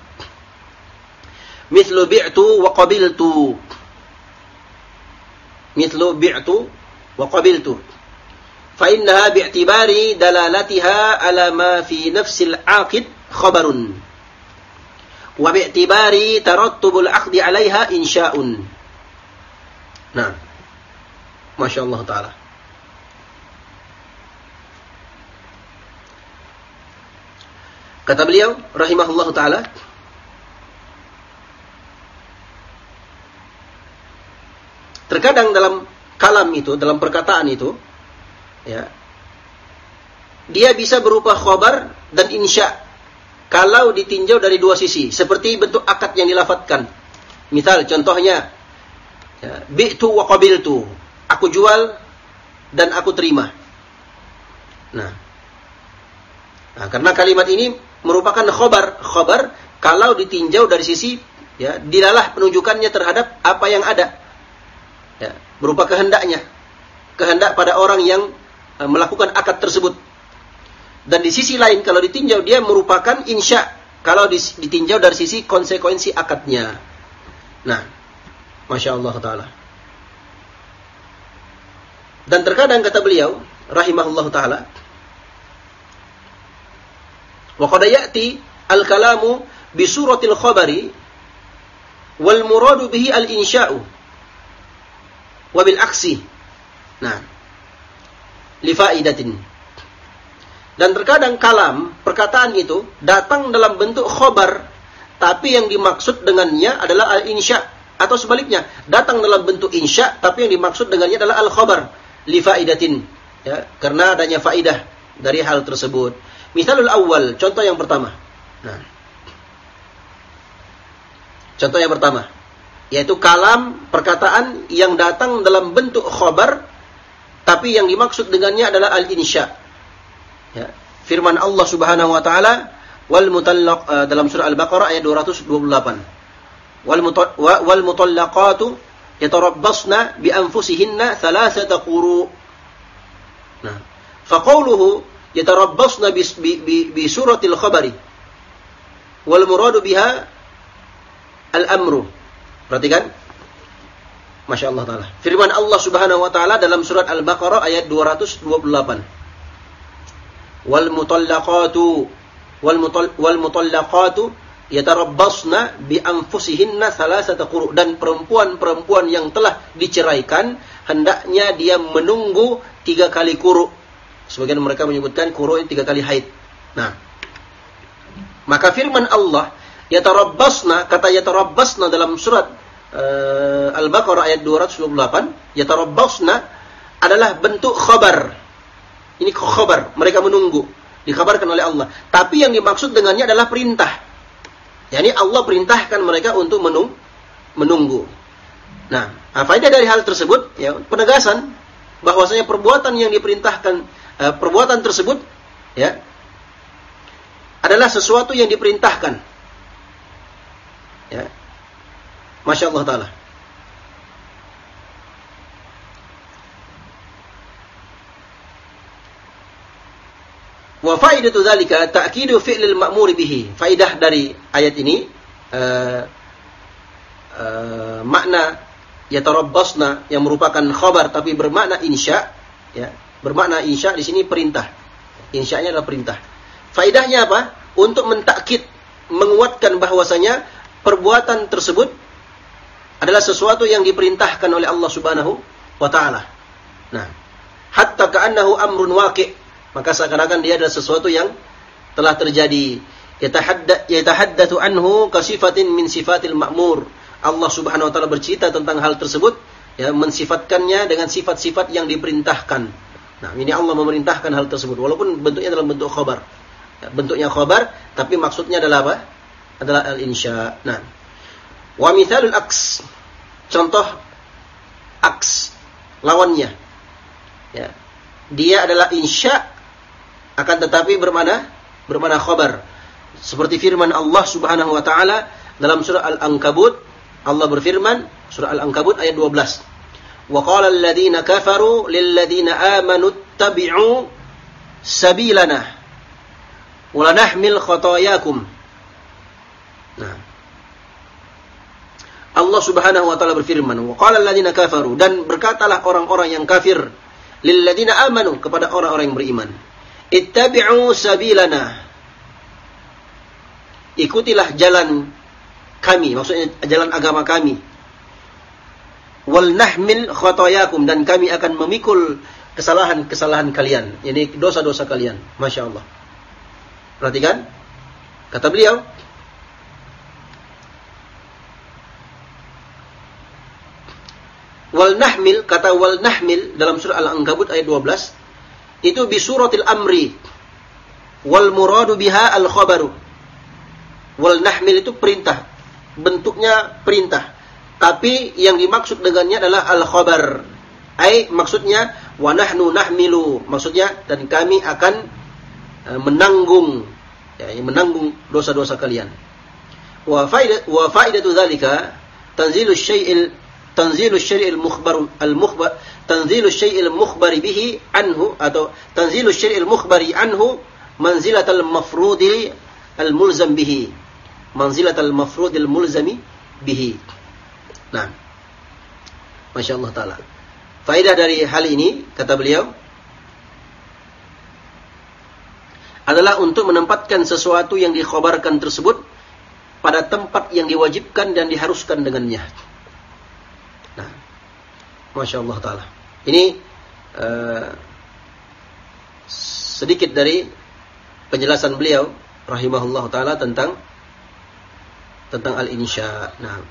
Mithlu bi'tu wa qabiltu. Mithlu bi'tu wa qabiltu. فإنها باعتبار دلالتها على ما في نفس العاقد خبر wa bi'tibari tarattubul akhdi 'alaiha insya'un. Nah. Masya Allah taala. Kata beliau rahimahullah taala Terkadang dalam kalam itu, dalam perkataan itu, ya, dia bisa berupa khobar dan insya kalau ditinjau dari dua sisi, seperti bentuk akad yang dilafatkan. Misal contohnya, ya, bi'tu wa qabiltu, aku jual dan aku terima. Nah, nah karena kalimat ini merupakan khobar, khobar kalau ditinjau dari sisi ya dilalah penunjukannya terhadap apa yang ada ya, berupa kehendaknya, kehendak pada orang yang uh, melakukan akad tersebut. Dan di sisi lain kalau ditinjau dia merupakan insya kalau ditinjau dari sisi konsekuensi akadnya. Nah, masya Allah taala. Dan terkadang kata beliau, rahimahullah taala, wa al-kalamu bi suratil khabari wal muradu bihi al-insya'u wabil aksi. Nah, lifaidatin. Dan terkadang kalam, perkataan itu datang dalam bentuk khobar, tapi yang dimaksud dengannya adalah al-insya. Atau sebaliknya, datang dalam bentuk insya, tapi yang dimaksud dengannya adalah al-khobar, lifaidatin. Ya, karena adanya faidah dari hal tersebut. Misalul awal, contoh yang pertama. Nah, contoh yang pertama yaitu kalam perkataan yang datang dalam bentuk khobar tapi yang dimaksud dengannya adalah al-insya. Ya. Firman Allah Subhanahu wa taala wal mutallaq uh, dalam surah Al-Baqarah ayat 228. Wal wal mutallaqatu yatarabbasna bi anfusihinna thalathata quru. Nah, faqauluhu yatarabbasna bi, bi, bi suratil khabari wal muradu biha al-amru Perhatikan. Masya Allah Ta'ala. Firman Allah Subhanahu Wa Ta'ala dalam surat Al-Baqarah ayat 228. Wal mutallaqatu wal, wal mutallaqatu yatarabbasna bi anfusihinna thalathata quru dan perempuan-perempuan yang telah diceraikan hendaknya dia menunggu tiga kali kuru. Sebagian mereka menyebutkan kuru ini tiga kali haid. Nah, maka firman Allah yatarabbasna kata yatarabbasna dalam surat uh, Al-Baqarah ayat 228 yatarabbasna adalah bentuk khabar ini khabar? Mereka menunggu. Dikabarkan oleh Allah. Tapi yang dimaksud dengannya adalah perintah. Yakni Allah perintahkan mereka untuk menung menunggu. Nah faedah dari hal tersebut ya penegasan bahwasanya perbuatan yang diperintahkan uh, perbuatan tersebut ya adalah sesuatu yang diperintahkan. Ya. Masya Allah Ta'ala. Wa faidatu dzalika ta'kidu fi'lil ma'mur bihi. Faidah dari ayat ini uh, uh, makna yatarabbasna yang merupakan khabar tapi bermakna insya ya. Bermakna insya di sini perintah. Insya'nya adalah perintah. Faidahnya apa? Untuk mentakkid menguatkan bahwasanya perbuatan tersebut adalah sesuatu yang diperintahkan oleh Allah Subhanahu wa taala. Nah, hatta ka'annahu amrun waqi' maka seakan-akan dia adalah sesuatu yang telah terjadi. Yatahaddatsu anhu kasifatin min sifatil ma'mur. Allah Subhanahu wa taala bercerita tentang hal tersebut ya mensifatkannya dengan sifat-sifat yang diperintahkan. Nah, ini Allah memerintahkan hal tersebut walaupun bentuknya dalam bentuk khabar. Ya, bentuknya khabar tapi maksudnya adalah apa? adalah al-insya. Nah, wa mithalul aks. Contoh aks lawannya. Ya. Dia adalah insya akan tetapi bermana bermana khabar. Seperti firman Allah Subhanahu wa taala dalam surah Al-Ankabut, Allah berfirman, surah Al-Ankabut ayat 12. Wa qala alladziina kafaru lil ladziina amanu ittabi'u sabilana wa lanahmil khatayakum Nah. Allah Subhanahu wa taala berfirman, "Wa qala alladziina kafaru" dan berkatalah orang-orang yang kafir lil ladzina amanu kepada orang-orang yang beriman, "Ittabi'u sabilana." Ikutilah jalan kami, maksudnya jalan agama kami. Wal nahmil khotoyakum dan kami akan memikul kesalahan-kesalahan kalian, ini dosa-dosa kalian. Masya Allah. Perhatikan, Kata beliau, wal nahmil kata wal nahmil dalam surah Al-Ankabut ayat 12 itu bi suratil amri. Wal muradu biha al khabaru. Wal nahmil itu perintah. Bentuknya perintah. Tapi yang dimaksud dengannya adalah al khabar. Ai maksudnya wa nahnu nahmilu. Maksudnya dan kami akan uh, menanggung. Ya menanggung dosa-dosa kalian. Wa faidah wa faidatu dzalika tanzilu syai'il tanzilu syari'il mukhbar al mukhbar tanzilu syai'il mukhbari bihi anhu atau tanzilu syari'il mukhbari anhu manzilatal mafrudi al mulzam bihi. Manzilatal mafrudi al mulzami bihi. Nah. Masya Allah Ta'ala. Faidah dari hal ini, kata beliau, adalah untuk menempatkan sesuatu yang dikhabarkan tersebut pada tempat yang diwajibkan dan diharuskan dengannya. Masya Allah Ta'ala. Ini uh, sedikit dari penjelasan beliau rahimahullah Ta'ala tentang tentang al-insya. Nah,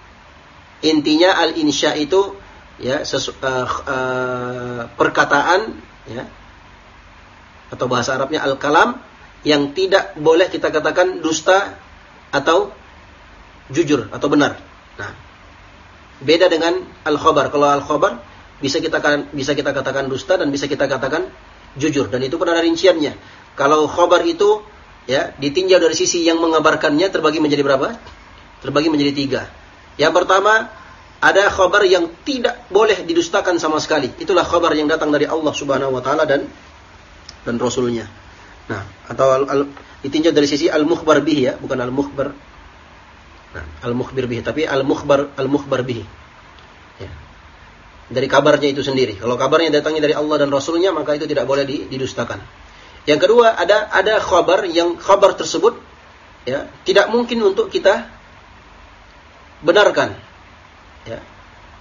intinya al-insya itu ya sesu, uh, uh, perkataan ya atau bahasa Arabnya al-kalam yang tidak boleh kita katakan dusta atau jujur atau benar. Nah, beda dengan al-khabar. Kalau al-khabar bisa kita bisa kita katakan dusta dan bisa kita katakan jujur dan itu pun ada rinciannya. Kalau khobar itu ya ditinjau dari sisi yang mengabarkannya terbagi menjadi berapa? Terbagi menjadi tiga. Yang pertama ada khobar yang tidak boleh didustakan sama sekali. Itulah khobar yang datang dari Allah Subhanahu Wa Taala dan dan Rasulnya. Nah, atau al, al, ditinjau dari sisi al-mukhbar bihi ya, bukan al-mukhbar. Nah, al-mukhbir bihi, tapi al-mukhbar al-mukhbar bihi dari kabarnya itu sendiri. Kalau kabarnya datangnya dari Allah dan Rasulnya, maka itu tidak boleh didustakan. Yang kedua, ada ada kabar yang kabar tersebut ya tidak mungkin untuk kita benarkan. Ya.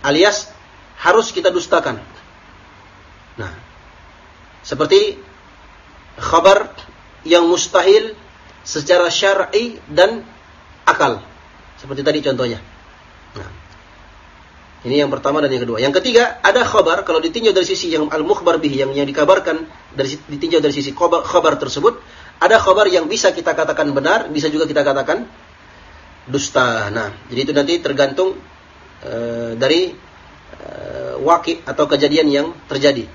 Alias harus kita dustakan. Nah, seperti kabar yang mustahil secara syar'i dan akal. Seperti tadi contohnya. Ini yang pertama dan yang kedua. Yang ketiga, ada khabar kalau ditinjau dari sisi yang al-mukhbar bihi yang yang dikabarkan dari ditinjau dari sisi khabar, khabar tersebut, ada khabar yang bisa kita katakan benar, bisa juga kita katakan dusta. Nah, jadi itu nanti tergantung uh, dari uh, waki atau kejadian yang terjadi.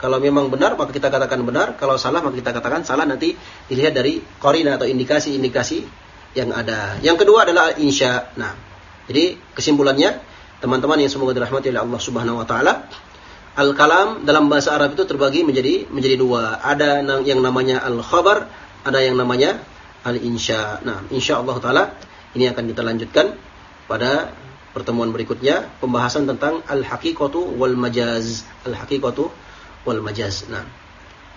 Kalau memang benar maka kita katakan benar, kalau salah maka kita katakan salah nanti dilihat dari korina atau indikasi-indikasi yang ada. Yang kedua adalah insya. Nah, jadi kesimpulannya teman-teman yang semoga dirahmati oleh Allah Subhanahu wa taala, al-kalam dalam bahasa Arab itu terbagi menjadi menjadi dua. Ada yang namanya al-khabar, ada yang namanya al-insya. Nah, insyaallah taala ini akan kita lanjutkan pada pertemuan berikutnya pembahasan tentang al-haqiqatu wal majaz. Al-haqiqatu wal majaz. Nah,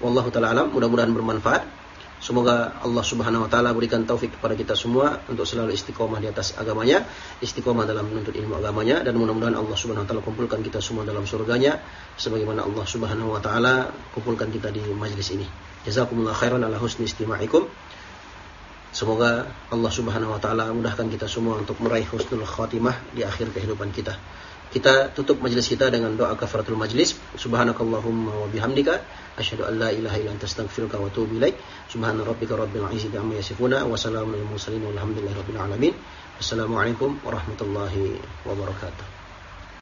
wallahu taala alam, mudah-mudahan bermanfaat. Semoga Allah Subhanahu wa taala berikan taufik kepada kita semua untuk selalu istiqomah di atas agamanya, istiqomah dalam menuntut ilmu agamanya dan mudah-mudahan Allah Subhanahu wa taala kumpulkan kita semua dalam surganya sebagaimana Allah Subhanahu wa taala kumpulkan kita di majlis ini. Jazakumullah khairan ala husni istima'ikum. Semoga Allah Subhanahu wa taala mudahkan kita semua untuk meraih husnul khatimah di akhir kehidupan kita. Kita tutup majelis kita dengan doa kafaratul majlis. Subhanakallahumma wa bihamdika asyhadu an la ilaha illa anta astaghfiruka wa atubu ilaik. Subhana rabbika rabbil izzati amma yasifuna wa salamun alal mursalin walhamdulillahi rabbil alamin. Assalamualaikum warahmatullahi wabarakatuh.